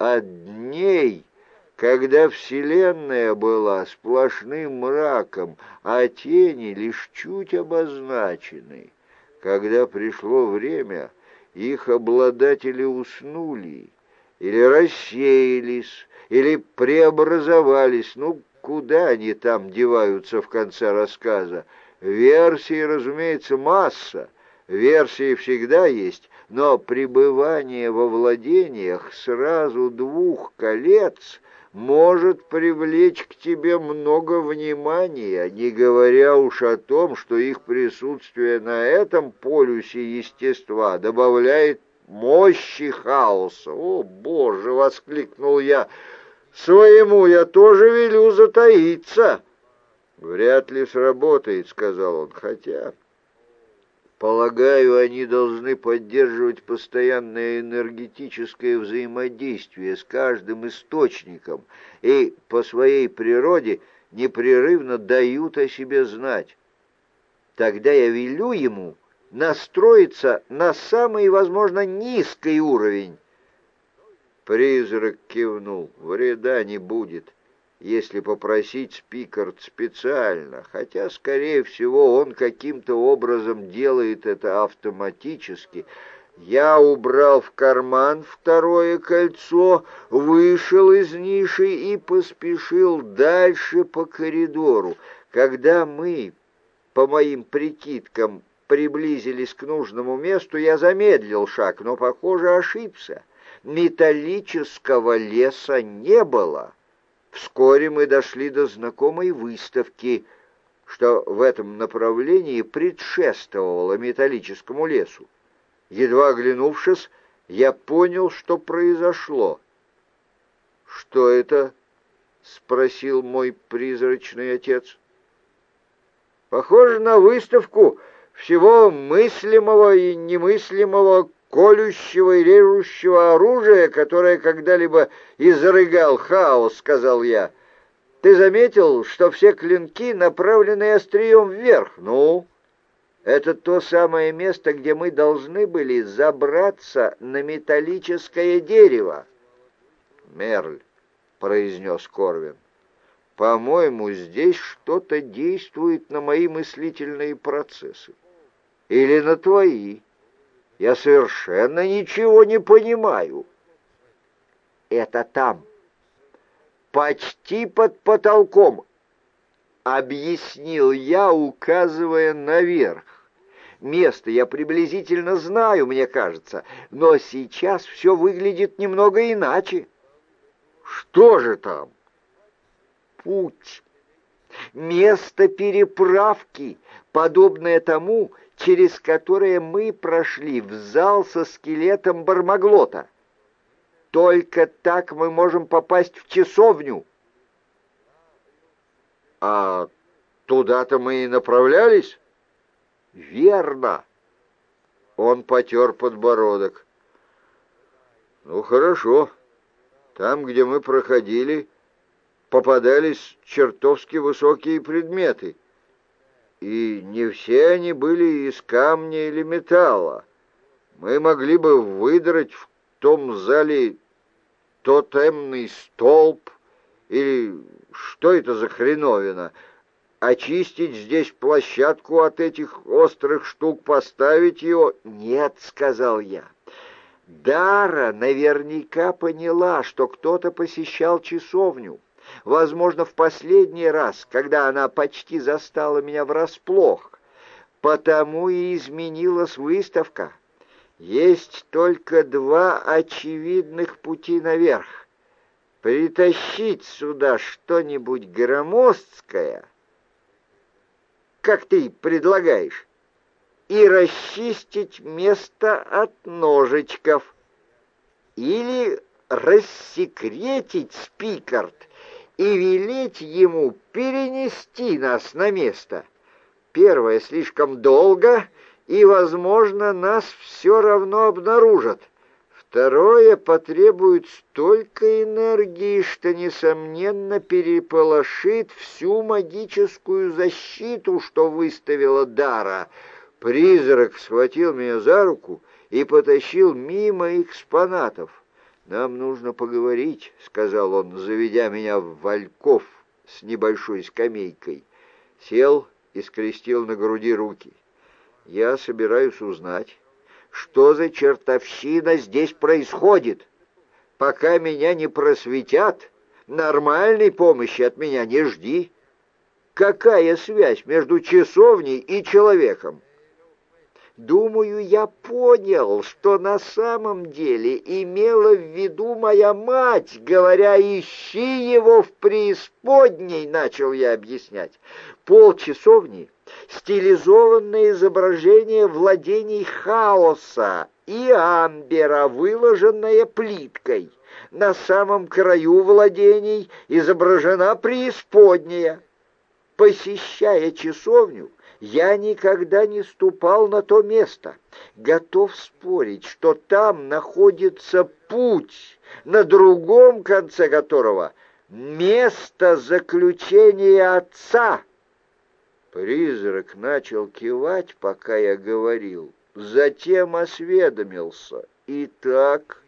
от дней, когда Вселенная была сплошным мраком, а тени лишь чуть обозначены. Когда пришло время, их обладатели уснули, или рассеялись, или преобразовались, ну, куда они там деваются в конце рассказа? Версий, разумеется, масса, версии всегда есть, но пребывание во владениях сразу двух колец может привлечь к тебе много внимания, не говоря уж о том, что их присутствие на этом полюсе естества добавляет мощи хаоса. «О, Боже!» — воскликнул я. «Своему я тоже велю затаиться». «Вряд ли сработает», — сказал он, — «хотя...» Полагаю, они должны поддерживать постоянное энергетическое взаимодействие с каждым источником и по своей природе непрерывно дают о себе знать. Тогда я велю ему настроиться на самый, возможно, низкий уровень. Призрак кивнул. Вреда не будет если попросить Спикард специально, хотя, скорее всего, он каким-то образом делает это автоматически. Я убрал в карман второе кольцо, вышел из ниши и поспешил дальше по коридору. Когда мы, по моим прикидкам, приблизились к нужному месту, я замедлил шаг, но, похоже, ошибся. Металлического леса не было. Вскоре мы дошли до знакомой выставки, что в этом направлении предшествовало металлическому лесу. Едва оглянувшись, я понял, что произошло. «Что это?» — спросил мой призрачный отец. «Похоже на выставку всего мыслимого и немыслимого колющего и режущего оружия, которое когда-либо изрыгал хаос, — сказал я. Ты заметил, что все клинки направлены острием вверх? Ну, это то самое место, где мы должны были забраться на металлическое дерево. Мерль, — произнес Корвин, — по-моему, здесь что-то действует на мои мыслительные процессы. Или на твои. Я совершенно ничего не понимаю. Это там, почти под потолком, объяснил я, указывая наверх. Место я приблизительно знаю, мне кажется, но сейчас все выглядит немного иначе. Что же там? Путь. Место переправки, подобное тому, через которое мы прошли в зал со скелетом Бармаглота. Только так мы можем попасть в часовню. А туда-то мы и направлялись? Верно. Он потер подбородок. Ну, хорошо. Там, где мы проходили, попадались чертовски высокие предметы — и не все они были из камня или металла. Мы могли бы выдрать в том зале тотемный столб или что это за хреновина, очистить здесь площадку от этих острых штук, поставить ее? Нет, сказал я. Дара наверняка поняла, что кто-то посещал часовню возможно, в последний раз, когда она почти застала меня врасплох. Потому и изменилась выставка. Есть только два очевидных пути наверх. Притащить сюда что-нибудь громоздкое, как ты предлагаешь, и расчистить место от ножичков. Или рассекретить Спикард и велеть ему перенести нас на место. Первое слишком долго, и, возможно, нас все равно обнаружат. Второе потребует столько энергии, что, несомненно, переполошит всю магическую защиту, что выставила Дара. Призрак схватил меня за руку и потащил мимо экспонатов. «Нам нужно поговорить», — сказал он, заведя меня в Вальков с небольшой скамейкой. Сел и скрестил на груди руки. «Я собираюсь узнать, что за чертовщина здесь происходит. Пока меня не просветят, нормальной помощи от меня не жди. Какая связь между часовней и человеком?» Думаю, я понял, что на самом деле имела в виду моя мать, говоря «ищи его в преисподней», начал я объяснять. Полчасовни — стилизованное изображение владений хаоса и амбера, выложенное плиткой. На самом краю владений изображена преисподняя. Посещая часовню, я никогда не ступал на то место. Готов спорить, что там находится путь, на другом конце которого место заключения отца. Призрак начал кивать, пока я говорил, затем осведомился. «Итак,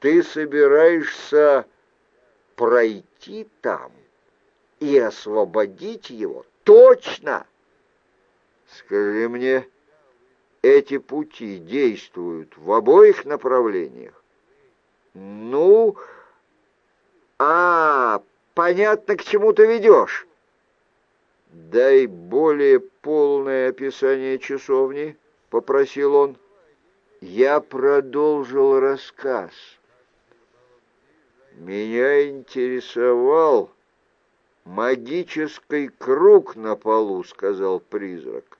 ты собираешься пройти там и освободить его?» «Точно!» Скажи мне, эти пути действуют в обоих направлениях? Ну, а, понятно, к чему ты ведешь. Дай более полное описание часовни, попросил он. Я продолжил рассказ. Меня интересовал магический круг на полу, сказал призрак.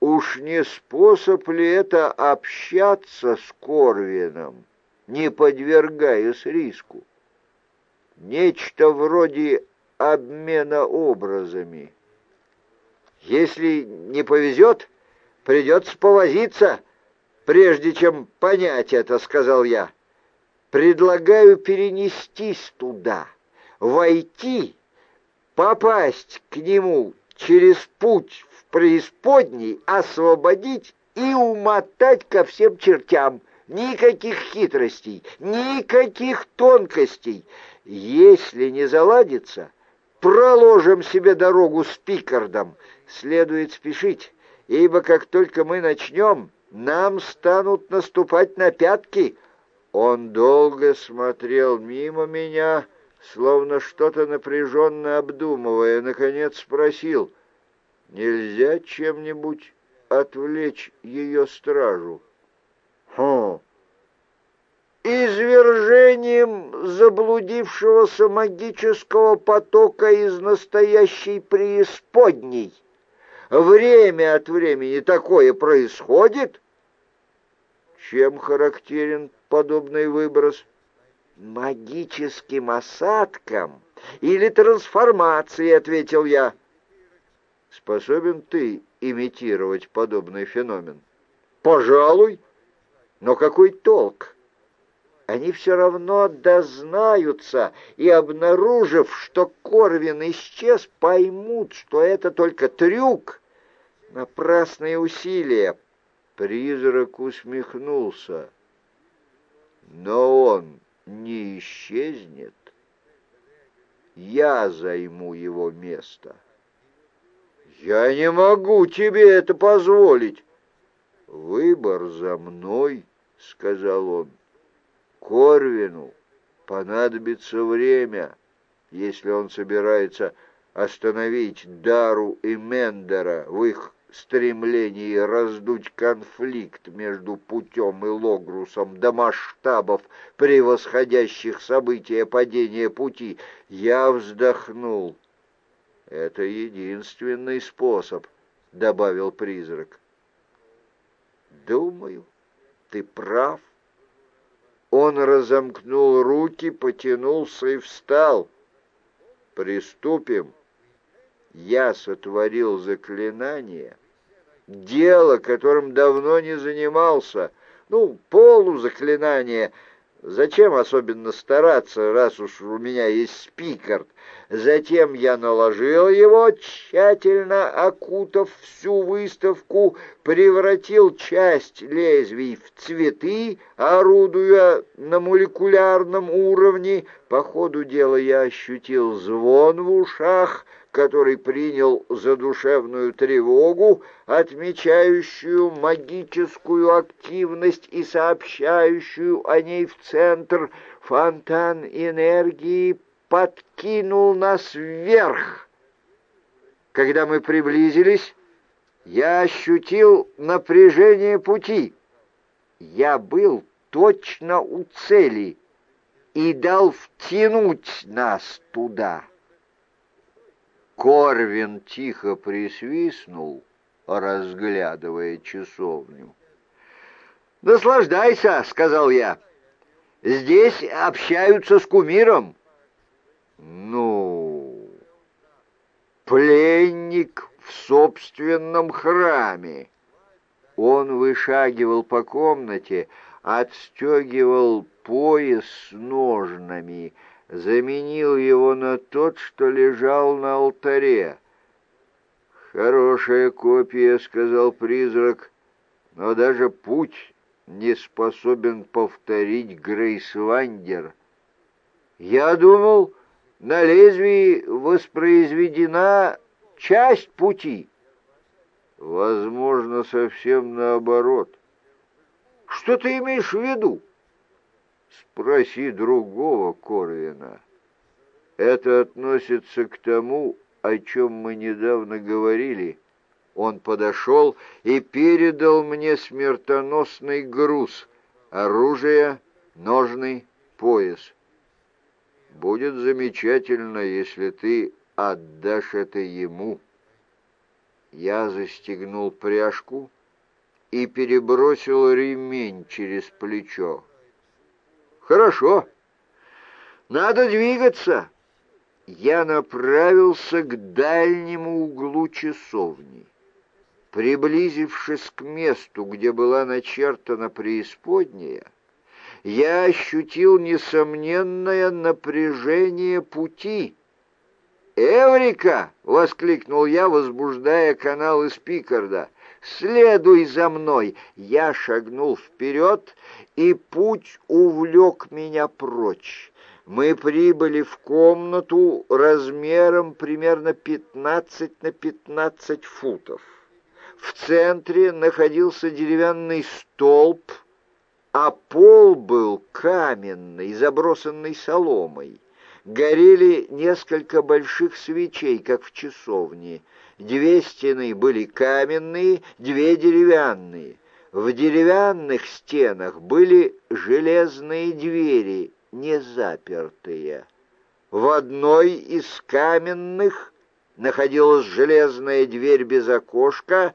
Уж не способ ли это общаться с Корвином, не подвергаясь риску? Нечто вроде обмена образами. Если не повезет, придется повозиться, прежде чем понять это, сказал я. Предлагаю перенестись туда, войти, попасть к нему через путь преисподней освободить и умотать ко всем чертям. Никаких хитростей, никаких тонкостей. Если не заладится, проложим себе дорогу с Пикардом. Следует спешить, ибо как только мы начнем, нам станут наступать на пятки. Он долго смотрел мимо меня, словно что-то напряженно обдумывая, наконец спросил — Нельзя чем-нибудь отвлечь ее стражу? Хм. Извержением заблудившегося магического потока из настоящей преисподней. Время от времени такое происходит. Чем характерен подобный выброс? Магическим осадком или трансформацией, ответил я. Способен ты имитировать подобный феномен? Пожалуй. Но какой толк? Они все равно дознаются, и, обнаружив, что Корвин исчез, поймут, что это только трюк. Напрасные усилия. Призрак усмехнулся. Но он не исчезнет. Я займу его место. «Я не могу тебе это позволить». «Выбор за мной», — сказал он. «Корвину понадобится время, если он собирается остановить Дару и Мендера в их стремлении раздуть конфликт между путем и Логрусом до масштабов, превосходящих события падения пути, я вздохнул. «Это единственный способ», — добавил призрак. «Думаю, ты прав». Он разомкнул руки, потянулся и встал. «Приступим». Я сотворил заклинание, дело, которым давно не занимался. Ну, полузаклинание. Зачем особенно стараться, раз уж у меня есть спикард? Затем я наложил его, тщательно окутав всю выставку, превратил часть лезвий в цветы, орудуя на молекулярном уровне. По ходу дела я ощутил звон в ушах, который принял за душевную тревогу, отмечающую магическую активность и сообщающую о ней в центр, фонтан энергии подкинул нас вверх. Когда мы приблизились, я ощутил напряжение пути. Я был точно у цели и дал втянуть нас туда. Корвин тихо присвистнул, разглядывая часовню. «Наслаждайся», — сказал я. «Здесь общаются с кумиром». «Ну, пленник в собственном храме». Он вышагивал по комнате, отстегивал пояс с ножнами, заменил его на тот, что лежал на алтаре. «Хорошая копия», — сказал призрак, — «но даже путь не способен повторить Грейсвандер». «Я думал, на лезвии воспроизведена часть пути». «Возможно, совсем наоборот». «Что ты имеешь в виду?» Спроси другого Корвина. Это относится к тому, о чем мы недавно говорили. Он подошел и передал мне смертоносный груз — оружие, ножный, пояс. Будет замечательно, если ты отдашь это ему. Я застегнул пряжку и перебросил ремень через плечо. Хорошо. Надо двигаться. Я направился к дальнему углу часовни. Приблизившись к месту, где была начертана преисподняя, я ощутил несомненное напряжение пути. «Эврика!» — воскликнул я, возбуждая канал из Пикарда. «Следуй за мной!» Я шагнул вперед, и путь увлек меня прочь. Мы прибыли в комнату размером примерно 15 на 15 футов. В центре находился деревянный столб, а пол был каменный, забросанный соломой. Горели несколько больших свечей, как в часовне — Две стены были каменные, две деревянные. В деревянных стенах были железные двери, не запертые. В одной из каменных находилась железная дверь без окошка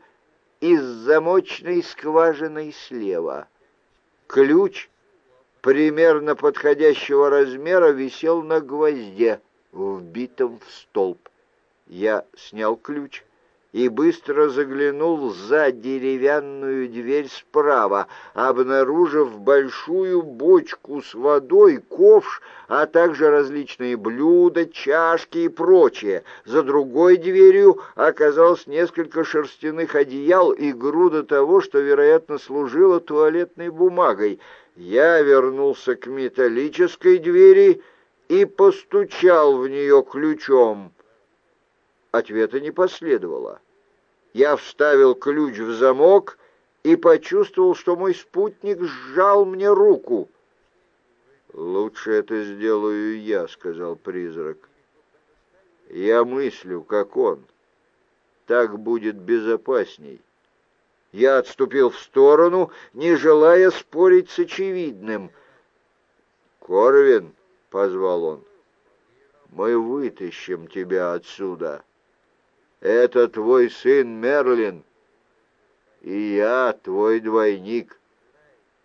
и с замочной скважиной слева. Ключ примерно подходящего размера висел на гвозде, вбитом в столб. Я снял ключ и быстро заглянул за деревянную дверь справа, обнаружив большую бочку с водой, ковш, а также различные блюда, чашки и прочее. За другой дверью оказалось несколько шерстяных одеял и груда того, что, вероятно, служило туалетной бумагой. Я вернулся к металлической двери и постучал в нее ключом. Ответа не последовало. Я вставил ключ в замок и почувствовал, что мой спутник сжал мне руку. «Лучше это сделаю я», — сказал призрак. «Я мыслю, как он. Так будет безопасней». Я отступил в сторону, не желая спорить с очевидным. «Корвин», — позвал он, — «мы вытащим тебя отсюда». Это твой сын Мерлин, и я твой двойник.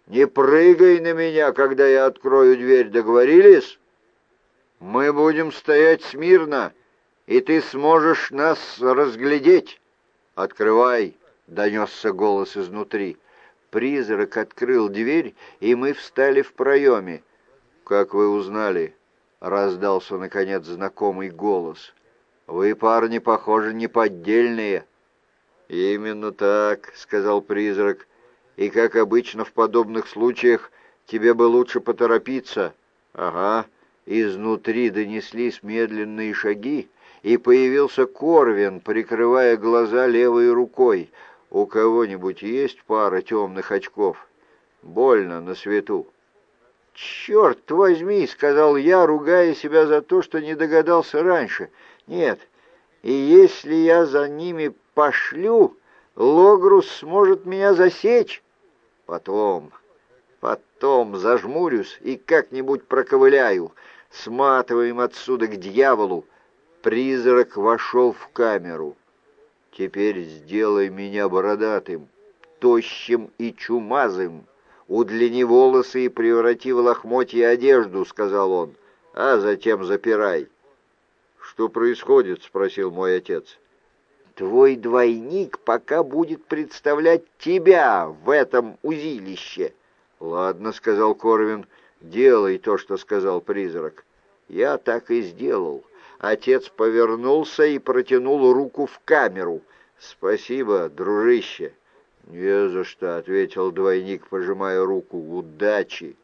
Не прыгай на меня, когда я открою дверь, договорились? Мы будем стоять смирно, и ты сможешь нас разглядеть. Открывай, — донесся голос изнутри. Призрак открыл дверь, и мы встали в проеме. Как вы узнали? — раздался, наконец, знакомый голос. «Вы, парни, похоже, неподдельные». «Именно так», — сказал призрак. «И, как обычно в подобных случаях, тебе бы лучше поторопиться». «Ага». Изнутри донеслись медленные шаги, и появился Корвин, прикрывая глаза левой рукой. «У кого-нибудь есть пара темных очков?» «Больно на свету». «Черт возьми!» — сказал я, ругая себя за то, что не догадался раньше. «Нет, и если я за ними пошлю, Логрус сможет меня засечь. Потом, потом зажмурюсь и как-нибудь проковыляю. Сматываем отсюда к дьяволу. Призрак вошел в камеру. Теперь сделай меня бородатым, тощим и чумазым. Удлини волосы и преврати в лохмотье одежду, — сказал он, — а затем запирай. «Что происходит?» — спросил мой отец. Твой двойник пока будет представлять тебя в этом узилище. Ладно, сказал Корвин, делай то, что сказал призрак. Я так и сделал. Отец повернулся и протянул руку в камеру. Спасибо, дружище. Не за что, ответил двойник, пожимая руку. Удачи.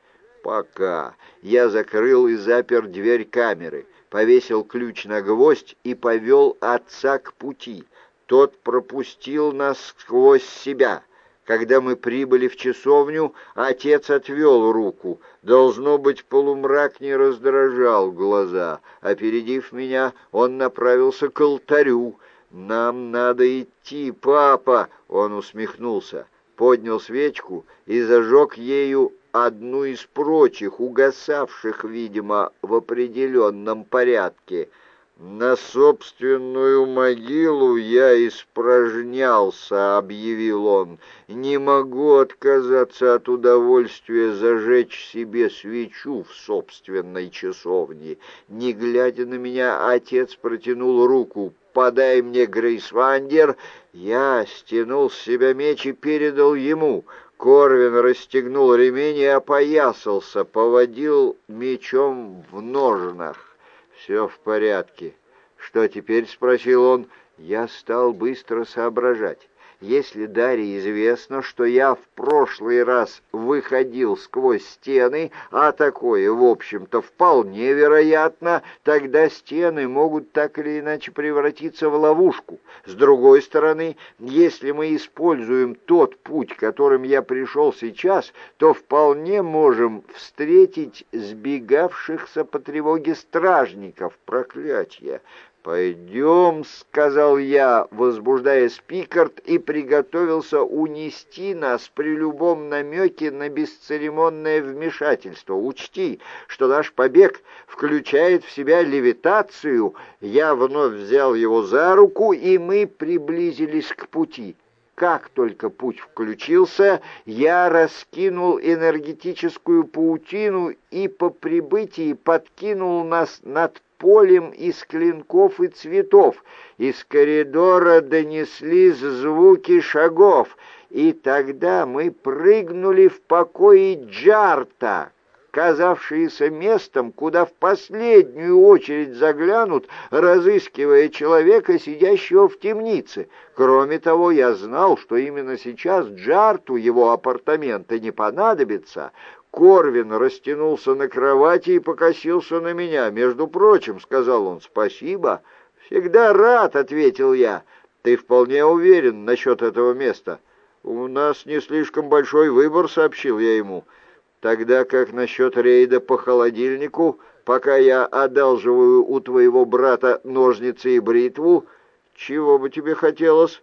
Пока. Я закрыл и запер дверь камеры, повесил ключ на гвоздь и повел отца к пути. Тот пропустил нас сквозь себя. Когда мы прибыли в часовню, отец отвел руку. Должно быть, полумрак не раздражал глаза. Опередив меня, он направился к алтарю. «Нам надо идти, папа!» — он усмехнулся, поднял свечку и зажег ею одну из прочих, угасавших, видимо, в определенном порядке — «На собственную могилу я испражнялся», — объявил он. «Не могу отказаться от удовольствия зажечь себе свечу в собственной часовне». Не глядя на меня, отец протянул руку. «Подай мне Грейсвандер». Я стянул с себя меч и передал ему. Корвин расстегнул ремень и опоясался, поводил мечом в ножнах. «Все в порядке». «Что теперь?» — спросил он. Я стал быстро соображать. Если Дарье известно, что я в прошлый раз выходил сквозь стены, а такое, в общем-то, вполне вероятно, тогда стены могут так или иначе превратиться в ловушку. С другой стороны, если мы используем тот путь, которым я пришел сейчас, то вполне можем встретить сбегавшихся по тревоге стражников. Проклятье! «Пойдем», — сказал я, возбуждая Спикард, и приготовился унести нас при любом намеке на бесцеремонное вмешательство. Учти, что наш побег включает в себя левитацию. Я вновь взял его за руку, и мы приблизились к пути. Как только путь включился, я раскинул энергетическую паутину и по прибытии подкинул нас над полем из клинков и цветов. Из коридора донеслись звуки шагов, и тогда мы прыгнули в покои Джарта, казавшиеся местом, куда в последнюю очередь заглянут, разыскивая человека, сидящего в темнице. Кроме того, я знал, что именно сейчас Джарту его апартаменты не понадобятся. Корвин растянулся на кровати и покосился на меня. «Между прочим», — сказал он, — «спасибо». «Всегда рад», — ответил я. «Ты вполне уверен насчет этого места?» «У нас не слишком большой выбор», — сообщил я ему. «Тогда как насчет рейда по холодильнику, пока я одалживаю у твоего брата ножницы и бритву, чего бы тебе хотелось?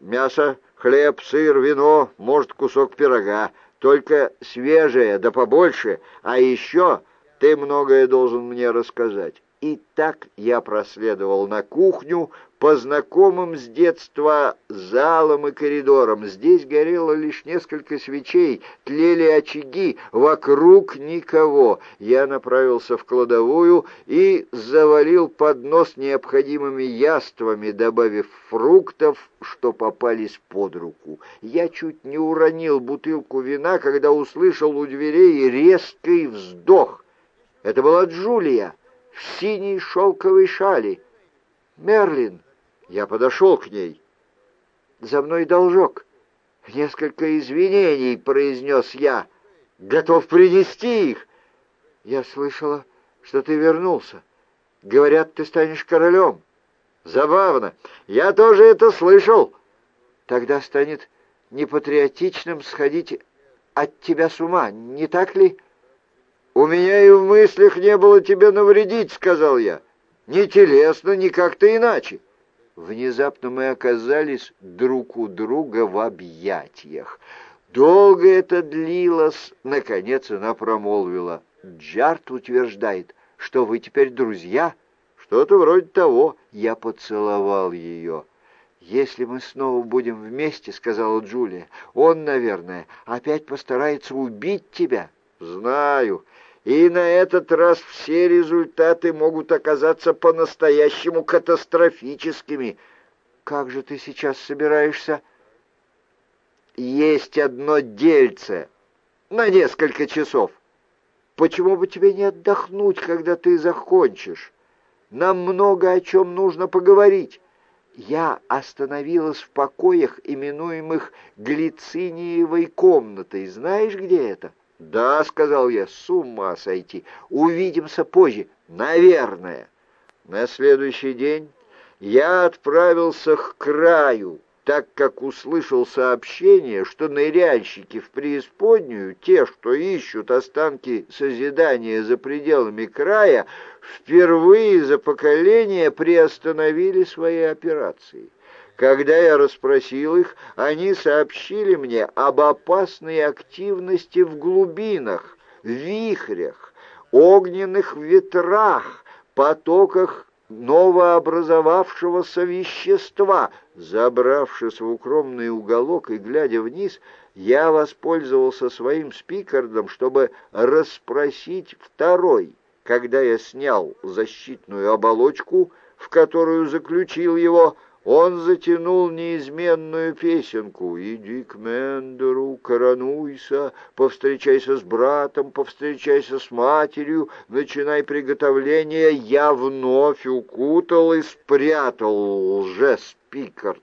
Мясо, хлеб, сыр, вино, может, кусок пирога» только свежее, да побольше, а еще ты многое должен мне рассказать. И так я проследовал на кухню по знакомым с детства залам и коридорам. Здесь горело лишь несколько свечей, тлели очаги, вокруг никого. Я направился в кладовую и завалил поднос необходимыми яствами, добавив фруктов, что попались под руку. Я чуть не уронил бутылку вина, когда услышал у дверей резкий вздох. Это была Джулия. В синей шелковой шали. «Мерлин!» Я подошел к ней. «За мной должок. Несколько извинений», — произнес я. «Готов принести их». «Я слышала, что ты вернулся. Говорят, ты станешь королем». «Забавно. Я тоже это слышал». «Тогда станет непатриотичным сходить от тебя с ума, не так ли?» «У меня и в мыслях не было тебе навредить», — сказал я. «Ни телесно, ни как-то иначе». Внезапно мы оказались друг у друга в объятиях. Долго это длилось, наконец она промолвила. «Джарт утверждает, что вы теперь друзья». «Что-то вроде того». Я поцеловал ее. «Если мы снова будем вместе, — сказала Джулия, — он, наверное, опять постарается убить тебя». «Знаю. И на этот раз все результаты могут оказаться по-настоящему катастрофическими. Как же ты сейчас собираешься? Есть одно дельце на несколько часов. Почему бы тебе не отдохнуть, когда ты закончишь? Нам много о чем нужно поговорить. Я остановилась в покоях, именуемых Глициниевой комнатой. Знаешь, где это? «Да», — сказал я, — «с ума сойти. Увидимся позже. Наверное». На следующий день я отправился к краю, так как услышал сообщение, что ныряльщики в преисподнюю, те, что ищут останки созидания за пределами края, впервые за поколение приостановили свои операции. Когда я расспросил их, они сообщили мне об опасной активности в глубинах, вихрях, огненных ветрах, потоках новообразовавшегося вещества. Забравшись в укромный уголок и глядя вниз, я воспользовался своим спикердом, чтобы расспросить второй. Когда я снял защитную оболочку, в которую заключил его, он затянул неизменную песенку «Иди к Мендеру, коронуйся, повстречайся с братом, повстречайся с матерью, начинай приготовление». Я вновь укутал и спрятал лжес-Пикард.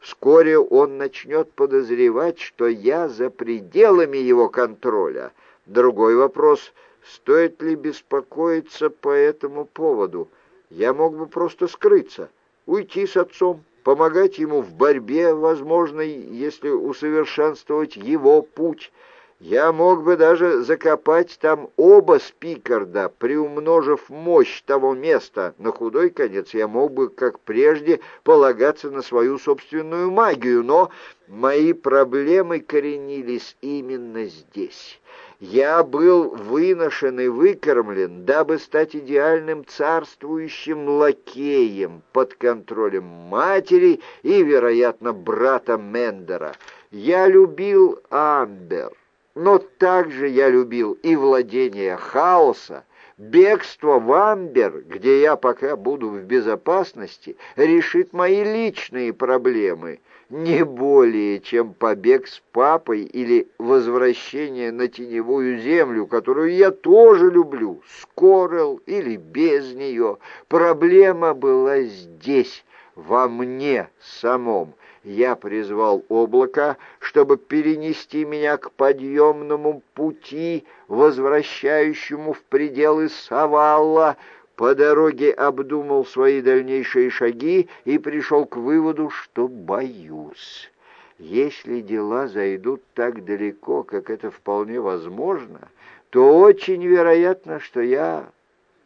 Вскоре он начнет подозревать, что я за пределами его контроля. Другой вопрос — стоит ли беспокоиться по этому поводу? Я мог бы просто скрыться — уйти с отцом, помогать ему в борьбе, возможной, если усовершенствовать его путь. Я мог бы даже закопать там оба спикарда, приумножив мощь того места. На худой конец я мог бы, как прежде, полагаться на свою собственную магию, но мои проблемы коренились именно здесь. Я был выношен и выкормлен, дабы стать идеальным царствующим лакеем под контролем матери и, вероятно, брата Мендера. Я любил Амбер, но также я любил и владение хаоса, Бегство в Амбер, где я пока буду в безопасности, решит мои личные проблемы, не более, чем побег с папой или возвращение на теневую землю, которую я тоже люблю, с или без нее. Проблема была здесь, во мне самом. Я призвал облако, чтобы перенести меня к подъемному пути, возвращающему в пределы Савалла, по дороге обдумал свои дальнейшие шаги и пришел к выводу, что боюсь. Если дела зайдут так далеко, как это вполне возможно, то очень вероятно, что я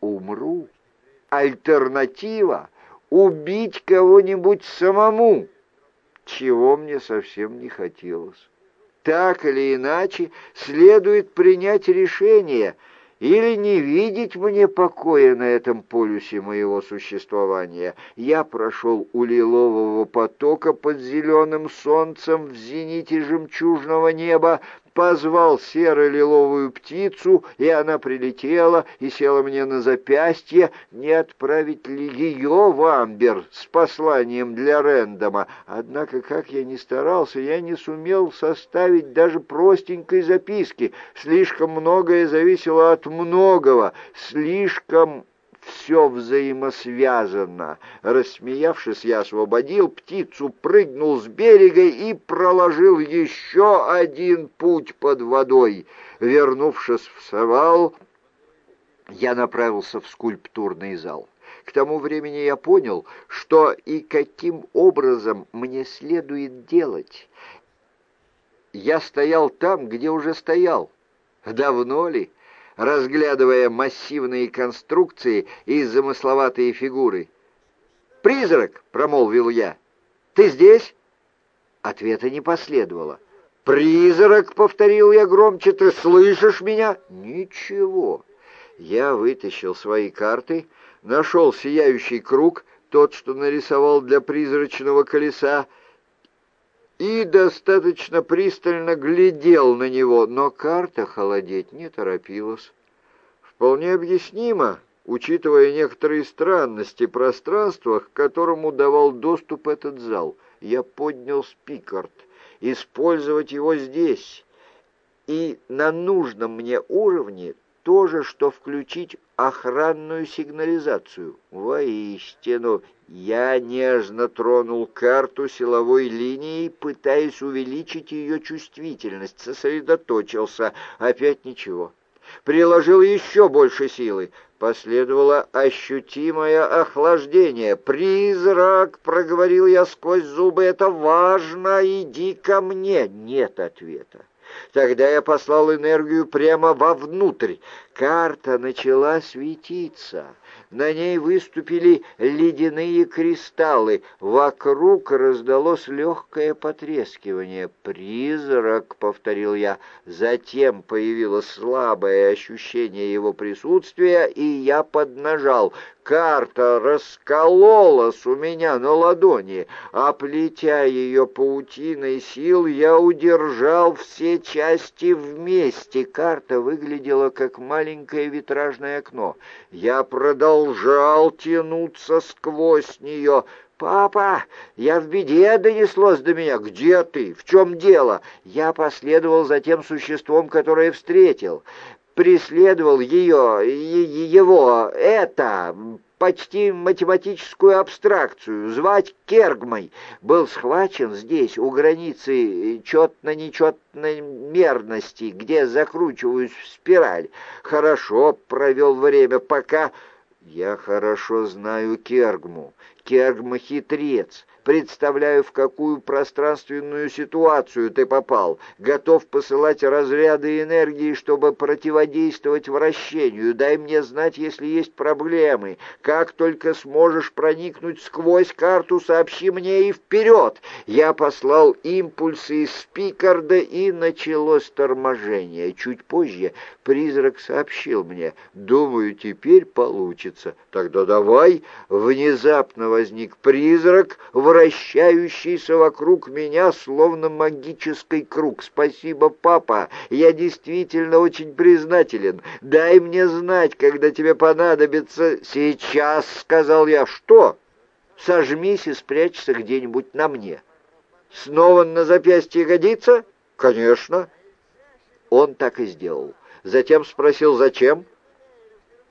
умру. Альтернатива — убить кого-нибудь самому, чего мне совсем не хотелось. Так или иначе, следует принять решение — или не видеть мне покоя на этом полюсе моего существования. Я прошел у лилового потока под зеленым солнцем в зените жемчужного неба, позвал серо-лиловую птицу, и она прилетела и села мне на запястье, не отправить ли ее в Амбер с посланием для Рэндома. Однако, как я ни старался, я не сумел составить даже простенькой записки. Слишком многое зависело от многого, слишком все взаимосвязано. Рассмеявшись, я освободил птицу, прыгнул с берега и проложил еще один путь под водой. Вернувшись в Савал, я направился в скульптурный зал. К тому времени я понял, что и каким образом мне следует делать. Я стоял там, где уже стоял. Давно ли? Разглядывая массивные конструкции и замысловатые фигуры. «Призрак!» — промолвил я. «Ты здесь?» Ответа не последовало. «Призрак!» — повторил я громче. «Ты слышишь меня?» «Ничего». Я вытащил свои карты, нашел сияющий круг, тот, что нарисовал для призрачного колеса, и достаточно пристально глядел на него, но карта холодеть не торопилась. Вполне объяснимо, учитывая некоторые странности пространства, к которому давал доступ этот зал. Я поднял спикард. Использовать его здесь и на нужном мне уровне то же, что включить охранную сигнализацию. Воистину, я нежно тронул карту силовой линии, пытаясь увеличить ее чувствительность, сосредоточился. Опять ничего. Приложил еще больше силы. Последовало ощутимое охлаждение. «Призрак!» — проговорил я сквозь зубы. «Это важно! Иди ко мне!» Нет ответа. Тогда я послал энергию прямо вовнутрь. Карта начала светиться. На ней выступили ледяные кристаллы. Вокруг раздалось легкое потрескивание. «Призрак», — повторил я. Затем появилось слабое ощущение его присутствия, и я поднажал. Карта раскололась у меня на ладони. Оплетя ее паутиной сил, я удержал все части вместе. Карта выглядела как маленькое витражное окно. Я продолжал тянуться сквозь нее. «Папа, я в беде!» — донеслось до меня. «Где ты? В чем дело?» Я последовал за тем существом, которое встретил преследовал ее, его, это, почти математическую абстракцию, звать Кергмой, был схвачен здесь, у границы четно-нечетной мерности, где закручиваюсь в спираль. Хорошо провел время, пока... Я хорошо знаю Кергму. Кергма хитрец представляю, в какую пространственную ситуацию ты попал, готов посылать разряды энергии, чтобы противодействовать вращению. Дай мне знать, если есть проблемы. Как только сможешь проникнуть сквозь карту, сообщи мне и вперед. Я послал импульсы из Спикарда, и началось торможение. Чуть позже призрак сообщил мне, думаю, теперь получится. Тогда давай. Внезапно возник призрак, в вращающийся вокруг меня, словно магический круг. Спасибо, папа, я действительно очень признателен. Дай мне знать, когда тебе понадобится. Сейчас, — сказал я, — что? Сожмись и спрячься где-нибудь на мне. Снова на запястье годится? Конечно. Он так и сделал. Затем спросил, зачем?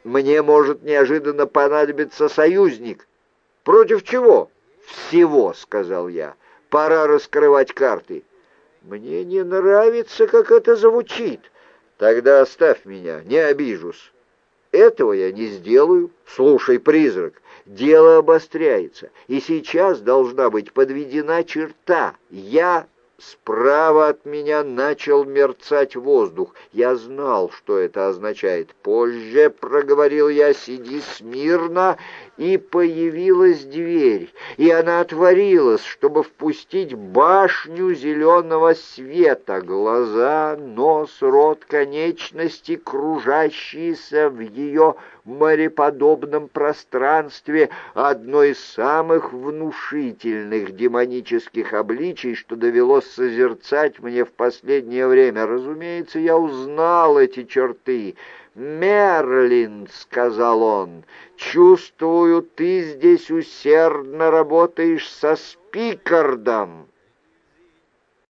Мне может неожиданно понадобиться союзник. Против чего? Всего», — сказал я. «Пора раскрывать карты». «Мне не нравится, как это звучит». «Тогда оставь меня, не обижусь». «Этого я не сделаю. Слушай, призрак, дело обостряется, и сейчас должна быть подведена черта. Я Справа от меня начал мерцать воздух. Я знал, что это означает. Позже, проговорил я, сиди смирно, и появилась дверь, и она отворилась, чтобы впустить башню зеленого света, глаза, нос, рот, конечности, кружащиеся в ее мореподобном пространстве одно из самых внушительных демонических обличий, что довелось созерцать мне в последнее время. Разумеется, я узнал эти черты. «Мерлин», — сказал он, — «чувствую, ты здесь усердно работаешь со Спикардом».